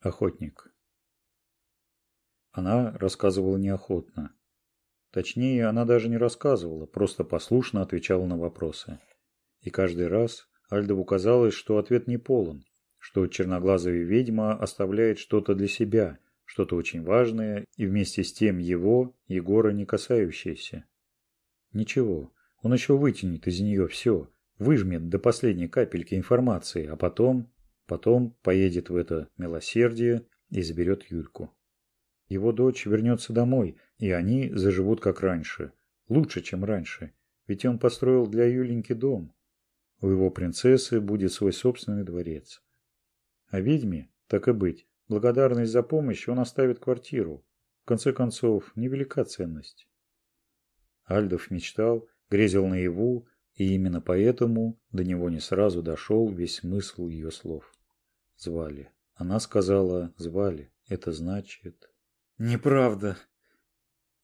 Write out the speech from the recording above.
охотник. Она рассказывала неохотно. Точнее, она даже не рассказывала, просто послушно отвечала на вопросы. И каждый раз Альдову казалось, что ответ не полон, что черноглазая ведьма оставляет что-то для себя, что-то очень важное и вместе с тем его, Егора, не касающееся. Ничего, он еще вытянет из нее все, выжмет до последней капельки информации, а потом... Потом поедет в это милосердие и заберет Юльку. Его дочь вернется домой, и они заживут как раньше. Лучше, чем раньше. Ведь он построил для Юленьки дом. У его принцессы будет свой собственный дворец. А ведьме, так и быть, благодарность за помощь он оставит квартиру. В конце концов, невелика ценность. Альдов мечтал, грезил наяву, и именно поэтому до него не сразу дошел весь смысл ее слов звали. А Она сказала «звали». Это значит... «Неправда»,